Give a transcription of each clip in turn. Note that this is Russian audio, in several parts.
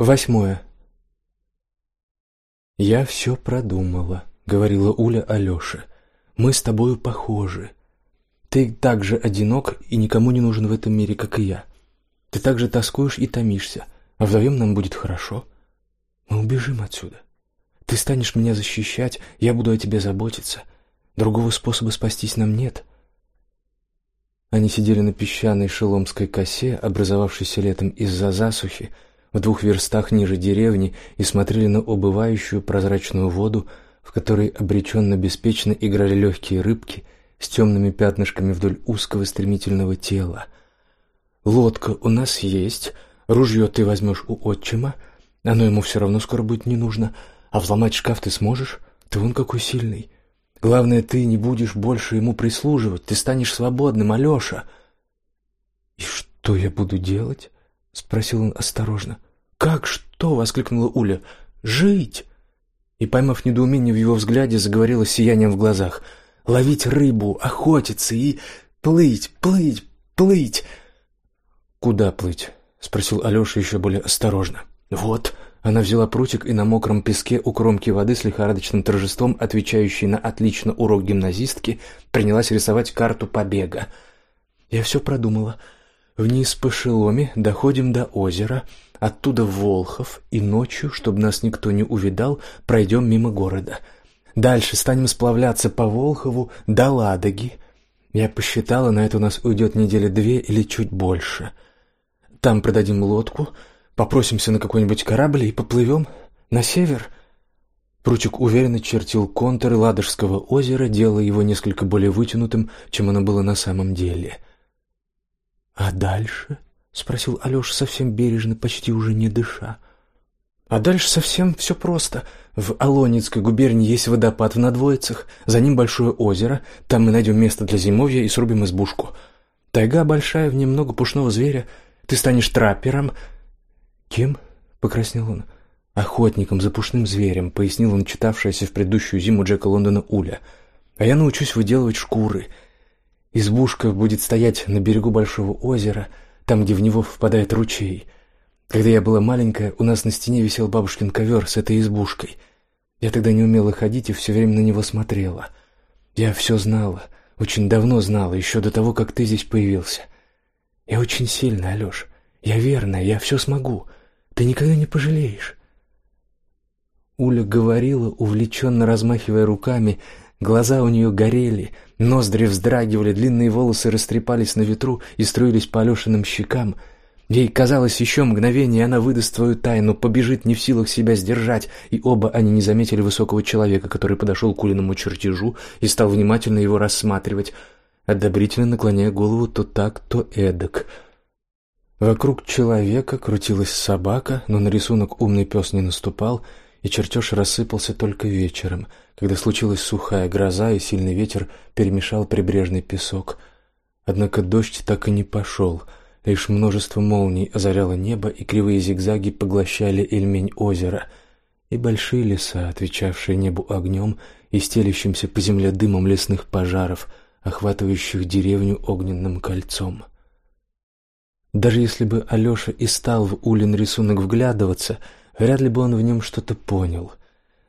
Восьмое. «Я все продумала», — говорила Уля Алёше. «Мы с тобою похожи. Ты так же одинок и никому не нужен в этом мире, как и я. Ты так же тоскуешь и томишься, а вдвоем нам будет хорошо. Мы убежим отсюда. Ты станешь меня защищать, я буду о тебе заботиться. Другого способа спастись нам нет». Они сидели на песчаной шеломской косе, образовавшейся летом из-за засухи, в двух верстах ниже деревни и смотрели на убывающую прозрачную воду, в которой обреченно беспечно играли легкие рыбки с темными пятнышками вдоль узкого стремительного тела. «Лодка у нас есть, ружье ты возьмешь у отчима, оно ему все равно скоро будет не нужно, а взломать шкаф ты сможешь, ты вон какой сильный. Главное, ты не будешь больше ему прислуживать, ты станешь свободным, Алеша». «И что я буду делать?» — спросил он осторожно. «Как что?» — воскликнула Уля. «Жить!» И, поймав недоумение в его взгляде, заговорила сиянием в глазах. «Ловить рыбу, охотиться и плыть, плыть, плыть!» «Куда плыть?» — спросил Алеша еще более осторожно. «Вот!» Она взяла прутик и на мокром песке у кромки воды с лихорадочным торжеством, отвечающей на отлично урок гимназистки, принялась рисовать карту побега. «Я все продумала. Вниз по шеломе доходим до озера, оттуда в Волхов, и ночью, чтобы нас никто не увидал, пройдем мимо города. Дальше станем сплавляться по Волхову до Ладоги. Я посчитала, на это у нас уйдет недели две или чуть больше. Там продадим лодку, попросимся на какой-нибудь корабль и поплывем на север». Пручик уверенно чертил контуры Ладожского озера, делая его несколько более вытянутым, чем оно было на самом деле — «А дальше?» — спросил Алеша совсем бережно, почти уже не дыша. «А дальше совсем все просто. В Алонецкой губернии есть водопад в Надвоицах, за ним большое озеро, там мы найдем место для зимовья и срубим избушку. Тайга большая, в ней много пушного зверя. Ты станешь траппером». «Кем?» — покраснел он. «Охотником за пушным зверем», — пояснил он читавшаяся в предыдущую зиму Джека Лондона Уля. «А я научусь выделывать шкуры». Избушка будет стоять на берегу большого озера, там, где в него впадает ручей. Когда я была маленькая, у нас на стене висел бабушкин ковер с этой избушкой. Я тогда не умела ходить и все время на него смотрела. Я все знала, очень давно знала, еще до того, как ты здесь появился. Я очень сильная, Алеш. Я верная, я все смогу. Ты никогда не пожалеешь. Уля говорила, увлеченно размахивая руками, Глаза у нее горели, ноздри вздрагивали, длинные волосы растрепались на ветру и струились по Алешиным щекам. Ей казалось еще мгновение, она выдаст свою тайну, побежит не в силах себя сдержать, и оба они не заметили высокого человека, который подошел к Улиному чертежу и стал внимательно его рассматривать, одобрительно наклоняя голову то так, то эдак. Вокруг человека крутилась собака, но на рисунок умный пес не наступал — и чертеж рассыпался только вечером, когда случилась сухая гроза и сильный ветер перемешал прибрежный песок. Однако дождь так и не пошел, лишь множество молний озаряло небо, и кривые зигзаги поглощали эльмень озера, и большие леса, отвечавшие небу огнем и стелящимся по земле дымом лесных пожаров, охватывающих деревню огненным кольцом. Даже если бы Алеша и стал в Улин рисунок вглядываться — Вряд ли бы он в нем что-то понял.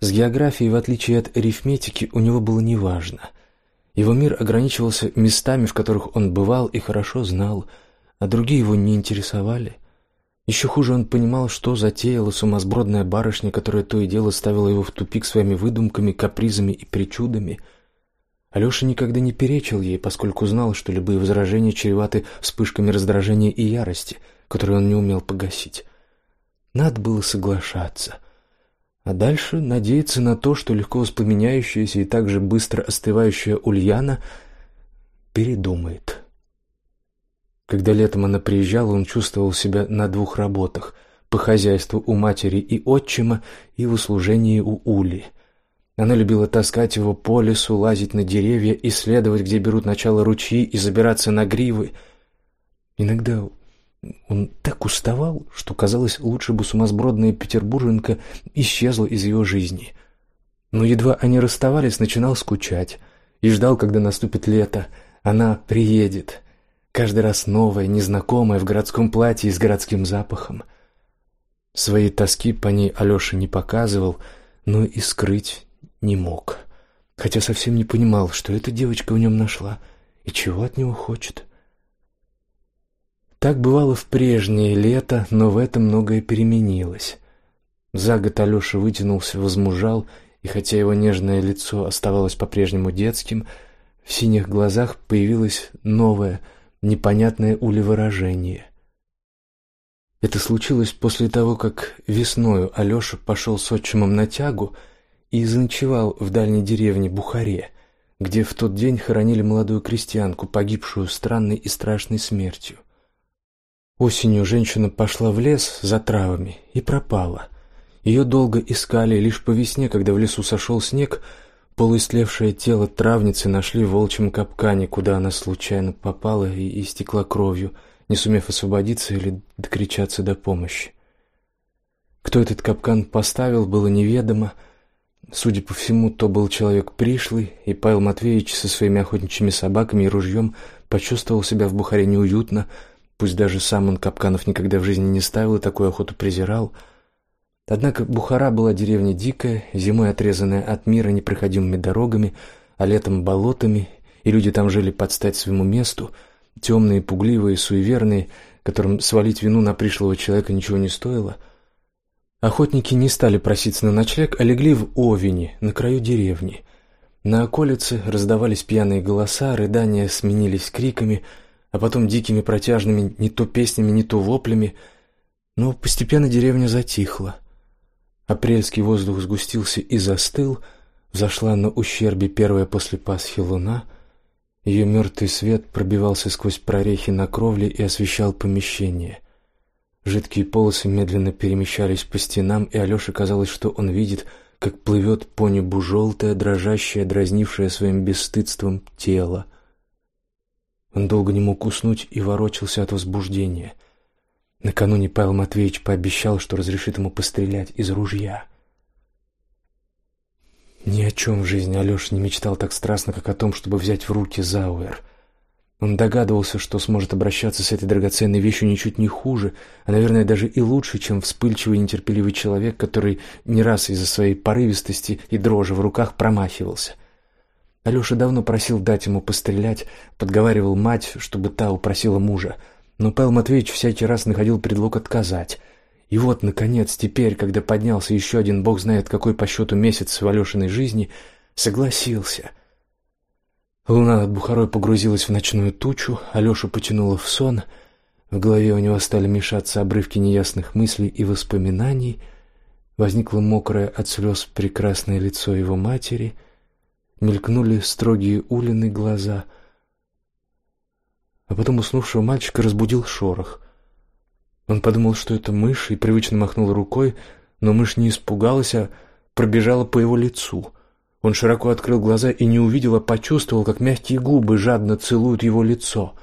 С географией, в отличие от арифметики, у него было неважно. Его мир ограничивался местами, в которых он бывал и хорошо знал, а другие его не интересовали. Еще хуже он понимал, что затеяла сумасбродная барышня, которая то и дело ставила его в тупик своими выдумками, капризами и причудами. Алеша никогда не перечил ей, поскольку знал, что любые возражения чреваты вспышками раздражения и ярости, которые он не умел погасить. Надо было соглашаться. А дальше надеяться на то, что легко воспламеняющаяся и также быстро остывающая Ульяна передумает. Когда летом она приезжала, он чувствовал себя на двух работах — по хозяйству у матери и отчима и в услужении у Ули. Она любила таскать его по лесу, лазить на деревья, исследовать, где берут начало ручьи, и забираться на гривы. Иногда он так уставал, что казалось, лучше бы сумасбродная петербурженка исчезла из его жизни. Но едва они расставались, начинал скучать и ждал, когда наступит лето. Она приедет, каждый раз новая, незнакомая, в городском платье и с городским запахом. Своей тоски по ней Алёша не показывал, но и скрыть не мог. Хотя совсем не понимал, что эта девочка в нем нашла и чего от него хочет. Так бывало в прежнее лето, но в этом многое переменилось. За год Алёша вытянулся, возмужал, и хотя его нежное лицо оставалось по-прежнему детским, в синих глазах появилось новое, непонятное улевыражение. Это случилось после того, как весною Алёша пошел с отчимом на тягу и заночевал в дальней деревне Бухаре, где в тот день хоронили молодую крестьянку, погибшую странной и страшной смертью. Осенью женщина пошла в лес за травами и пропала. Ее долго искали, лишь по весне, когда в лесу сошел снег, полуистлевшее тело травницы нашли в волчьем капкане, куда она случайно попала и истекла кровью, не сумев освободиться или докричаться до помощи. Кто этот капкан поставил, было неведомо. Судя по всему, то был человек пришлый, и Павел Матвеевич со своими охотничьими собаками и ружьем почувствовал себя в Бухаре неуютно, пусть даже сам он капканов никогда в жизни не ставил и такую охоту презирал. Однако Бухара была деревня дикая, зимой отрезанная от мира непроходимыми дорогами, а летом болотами, и люди там жили под стать своему месту, темные, пугливые, суеверные, которым свалить вину на пришлого человека ничего не стоило. Охотники не стали проситься на ночлег, а легли в Овине, на краю деревни. На околице раздавались пьяные голоса, рыдания сменились криками, а потом дикими протяжными не то песнями, не то воплями. Но постепенно деревня затихла. Апрельский воздух сгустился и застыл, взошла на ущербе первая после Пасхи луна. Ее мертвый свет пробивался сквозь прорехи на кровле и освещал помещение. Жидкие полосы медленно перемещались по стенам, и Алёше казалось, что он видит, как плывет по небу желтое, дрожащее, дразнившее своим бесстыдством тело. Он долго не мог уснуть и ворочался от возбуждения — Накануне Павел Матвеевич пообещал, что разрешит ему пострелять из ружья. Ни о чем в жизни Алёша не мечтал так страстно, как о том, чтобы взять в руки Зауэр. Он догадывался, что сможет обращаться с этой драгоценной вещью ничуть не хуже, а, наверное, даже и лучше, чем вспыльчивый и нетерпеливый человек, который не раз из-за своей порывистости и дрожи в руках промахивался. Алёша давно просил дать ему пострелять, подговаривал мать, чтобы та упросила мужа — но Павел Матвеевич всякий раз находил предлог отказать. И вот, наконец, теперь, когда поднялся еще один бог знает какой по счету месяц в Алешиной жизни, согласился. Луна над Бухарой погрузилась в ночную тучу, Алешу потянуло в сон, в голове у него стали мешаться обрывки неясных мыслей и воспоминаний, возникло мокрое от слез прекрасное лицо его матери, мелькнули строгие улины глаза — а потом уснувшего мальчика разбудил шорох. Он подумал, что это мышь, и привычно махнул рукой, но мышь не испугалась, а пробежала по его лицу. Он широко открыл глаза и не увидел, а почувствовал, как мягкие губы жадно целуют его лицо.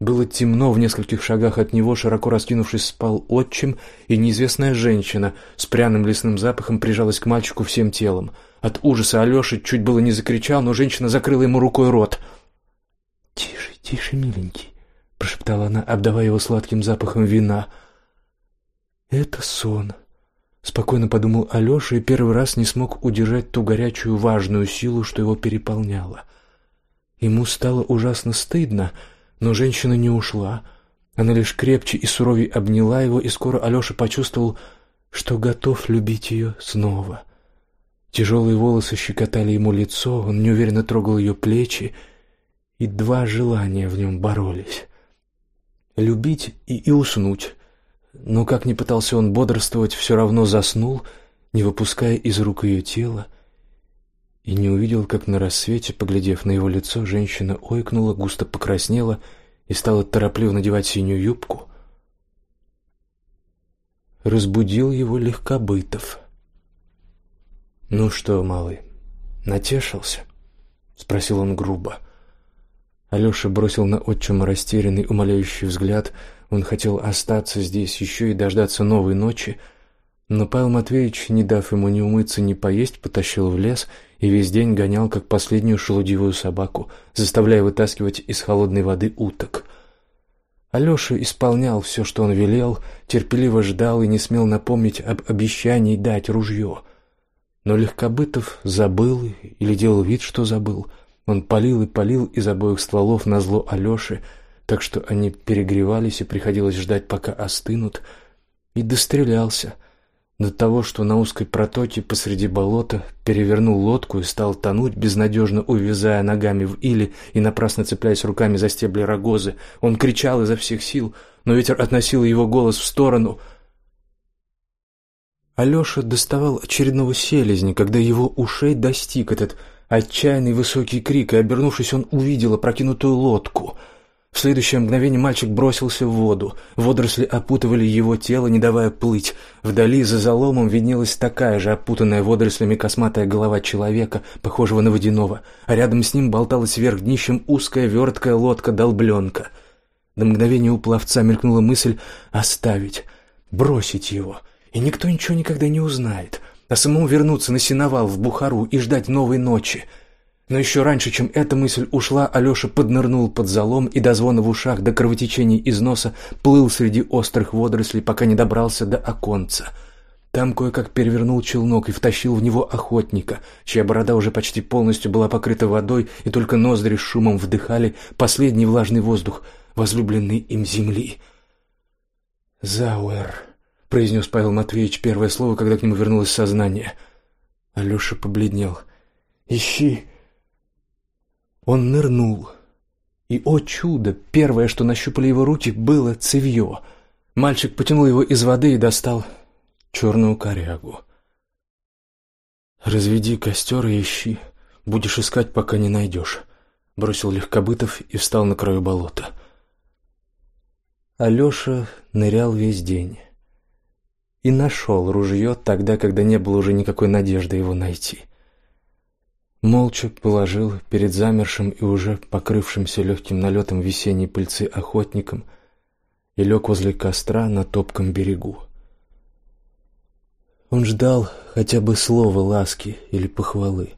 Было темно в нескольких шагах от него, широко раскинувшись, спал отчим, и неизвестная женщина с пряным лесным запахом прижалась к мальчику всем телом. От ужаса Алёша чуть было не закричал, но женщина закрыла ему рукой рот — «Тише, тише, миленький», — прошептала она, обдавая его сладким запахом вина. «Это сон», — спокойно подумал Алеша и первый раз не смог удержать ту горячую важную силу, что его переполняла. Ему стало ужасно стыдно, но женщина не ушла. Она лишь крепче и суровей обняла его, и скоро Алеша почувствовал, что готов любить ее снова. Тяжелые волосы щекотали ему лицо, он неуверенно трогал ее плечи, и два желания в нем боролись. Любить и, и уснуть. Но как ни пытался он бодрствовать, все равно заснул, не выпуская из рук ее тело, и не увидел, как на рассвете, поглядев на его лицо, женщина ойкнула, густо покраснела и стала торопливо надевать синюю юбку. Разбудил его легкобытов. «Ну что, малый, натешился?» — спросил он грубо. — Алёша бросил на отчима растерянный, умоляющий взгляд. Он хотел остаться здесь еще и дождаться новой ночи, но Павел Матвеевич, не дав ему ни умыться, ни поесть, потащил в лес и весь день гонял, как последнюю шелудивую собаку, заставляя вытаскивать из холодной воды уток. Алёша исполнял все, что он велел, терпеливо ждал и не смел напомнить об обещании дать ружье. Но Легкобытов забыл или делал вид, что забыл. Он палил и палил из обоих стволов на зло Алёше, так что они перегревались и приходилось ждать, пока остынут, и дострелялся до того, что на узкой протоке посреди болота перевернул лодку и стал тонуть, безнадежно увязая ногами в иле и напрасно цепляясь руками за стебли рогозы. Он кричал изо всех сил, но ветер относил его голос в сторону. Алёша доставал очередного селезня, когда его ушей достиг этот отчаянный высокий крик, и, обернувшись, он увидел опрокинутую лодку — в следующее мгновение мальчик бросился в воду. Водоросли опутывали его тело, не давая плыть. Вдали за заломом виднелась такая же опутанная водорослями косматая голова человека, похожего на водяного, а рядом с ним болталась вверх днищем узкая верткая лодка-долбленка. До мгновения у пловца мелькнула мысль оставить, бросить его, и никто ничего никогда не узнает, а самому вернуться на сеновал в Бухару и ждать новой ночи — но еще раньше, чем эта мысль ушла, Алёша поднырнул под залом и до звона в ушах, до кровотечений из носа плыл среди острых водорослей, пока не добрался до оконца. Там кое-как перевернул челнок и втащил в него охотника, чья борода уже почти полностью была покрыта водой, и только ноздри с шумом вдыхали последний влажный воздух возлюбленной им земли. «Зауэр», — произнес Павел Матвеевич первое слово, когда к нему вернулось сознание. Алёша побледнел. «Ищи он нырнул. И, о чудо, первое, что нащупали его руки, было цевьё. Мальчик потянул его из воды и достал черную корягу. «Разведи костер и ищи. Будешь искать, пока не найдешь», — бросил Легкобытов и встал на краю болота. Алеша нырял весь день и нашел ружье тогда, когда не было уже никакой надежды его найти молча положил перед замершим и уже покрывшимся легким налетом весенней пыльцы охотником и лег возле костра на топком берегу. Он ждал хотя бы слова ласки или похвалы.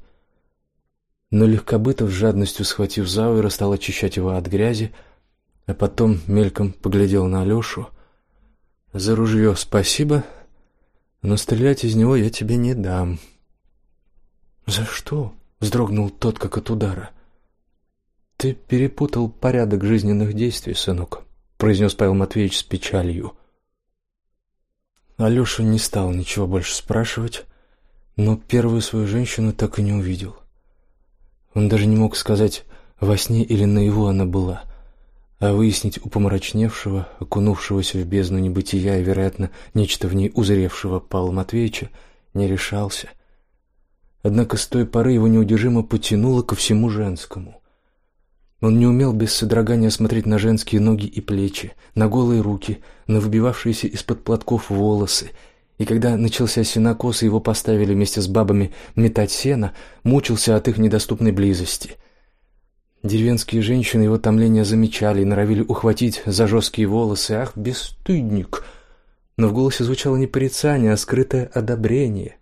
Но легкобытов жадностью схватив Зауэра, стал очищать его от грязи, а потом мельком поглядел на Алешу. «За ружье спасибо, но стрелять из него я тебе не дам». «За что?» Вздрогнул тот, как от удара. «Ты перепутал порядок жизненных действий, сынок», — произнес Павел Матвеевич с печалью. Алеша не стал ничего больше спрашивать, но первую свою женщину так и не увидел. Он даже не мог сказать, во сне или наяву она была, а выяснить у помрачневшего, окунувшегося в бездну небытия и, вероятно, нечто в ней узревшего Павла Матвеевича не решался — Однако с той поры его неудержимо потянуло ко всему женскому. Он не умел без содрогания смотреть на женские ноги и плечи, на голые руки, на выбивавшиеся из-под платков волосы, и когда начался сенокос и его поставили вместе с бабами метать сено, мучился от их недоступной близости. Деревенские женщины его томление замечали и норовили ухватить за жесткие волосы. «Ах, бесстыдник!» Но в голосе звучало не порицание, а скрытое одобрение.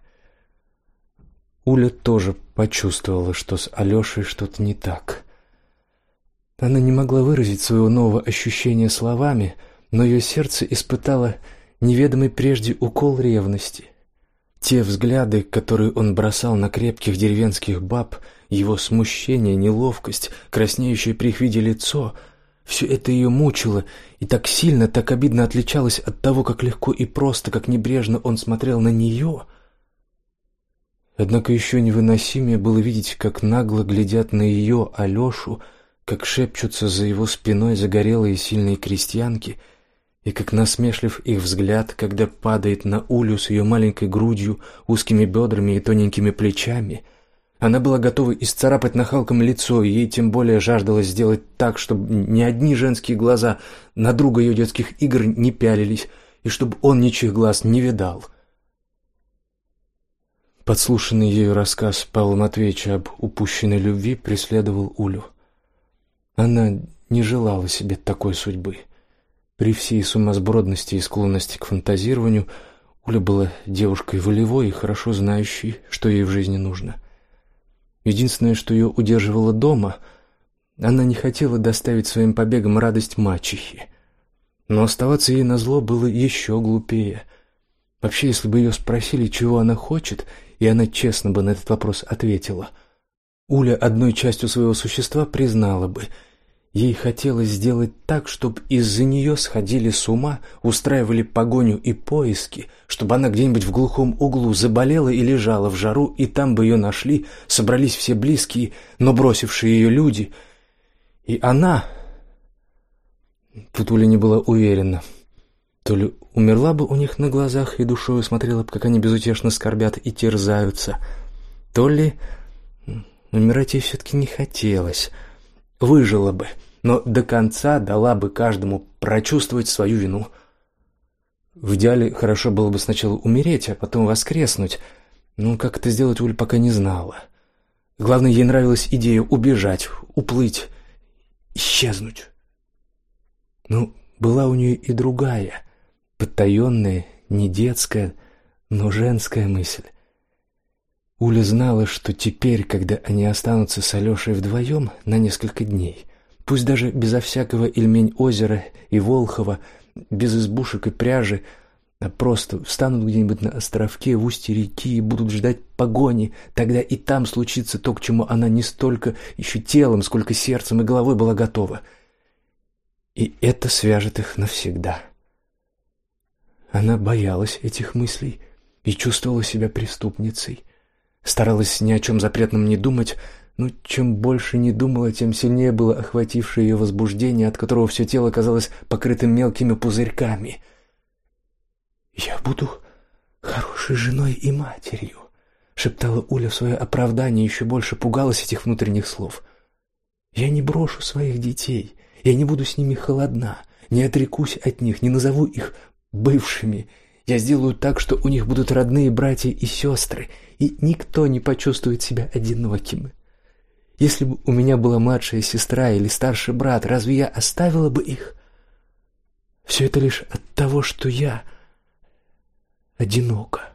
Уля тоже почувствовала, что с Алешей что-то не так. Она не могла выразить своего нового ощущения словами, но ее сердце испытало неведомый прежде укол ревности. Те взгляды, которые он бросал на крепких деревенских баб, его смущение, неловкость, краснеющее при их виде лицо — все это ее мучило и так сильно, так обидно отличалось от того, как легко и просто, как небрежно он смотрел на нее — Однако еще невыносимее было видеть, как нагло глядят на ее Алешу, как шепчутся за его спиной загорелые сильные крестьянки, и как насмешлив их взгляд, когда падает на Улю с ее маленькой грудью, узкими бедрами и тоненькими плечами. Она была готова исцарапать нахалком лицо, и ей тем более жаждалось сделать так, чтобы ни одни женские глаза на друга ее детских игр не пялились, и чтобы он ничьих глаз не видал. Подслушанный ею рассказ Павла Матвеевича об упущенной любви преследовал Улю. Она не желала себе такой судьбы. При всей сумасбродности и склонности к фантазированию Уля была девушкой волевой и хорошо знающей, что ей в жизни нужно. Единственное, что ее удерживало дома, она не хотела доставить своим побегам радость мачехи. Но оставаться ей назло было еще глупее. Вообще, если бы ее спросили, чего она хочет, и она честно бы на этот вопрос ответила, Уля одной частью своего существа признала бы – Ей хотелось сделать так, чтобы из-за нее сходили с ума, устраивали погоню и поиски, чтобы она где-нибудь в глухом углу заболела и лежала в жару, и там бы ее нашли, собрались все близкие, но бросившие ее люди. И она... Тут Уля не была уверена. То ли умерла бы у них на глазах и душою смотрела бы, как они безутешно скорбят и терзаются, то ли умирать ей все-таки не хотелось — выжила бы, но до конца дала бы каждому прочувствовать свою вину. В идеале хорошо было бы сначала умереть, а потом воскреснуть, но как это сделать Уля пока не знала. Главное, ей нравилась идея убежать, уплыть, исчезнуть. Но была у нее и другая, потаенная, не детская, но женская мысль. Уля знала, что теперь, когда они останутся с Алешей вдвоем на несколько дней, пусть даже безо всякого Ильмень озера и Волхова, без избушек и пряжи, а просто встанут где-нибудь на островке в устье реки и будут ждать погони, тогда и там случится то, к чему она не столько еще телом, сколько сердцем и головой была готова. И это свяжет их навсегда. Она боялась этих мыслей и чувствовала себя преступницей. Старалась ни о чем запретном не думать, но чем больше не думала, тем сильнее было охватившее ее возбуждение, от которого все тело казалось покрытым мелкими пузырьками. «Я буду хорошей женой и матерью», — шептала Уля свое оправдание, еще больше пугалась этих внутренних слов. «Я не брошу своих детей, я не буду с ними холодна, не отрекусь от них, не назову их бывшими, я сделаю так, что у них будут родные братья и сестры, и никто не почувствует себя одиноким. Если бы у меня была младшая сестра или старший брат, разве я оставила бы их? Все это лишь от того, что я одинока.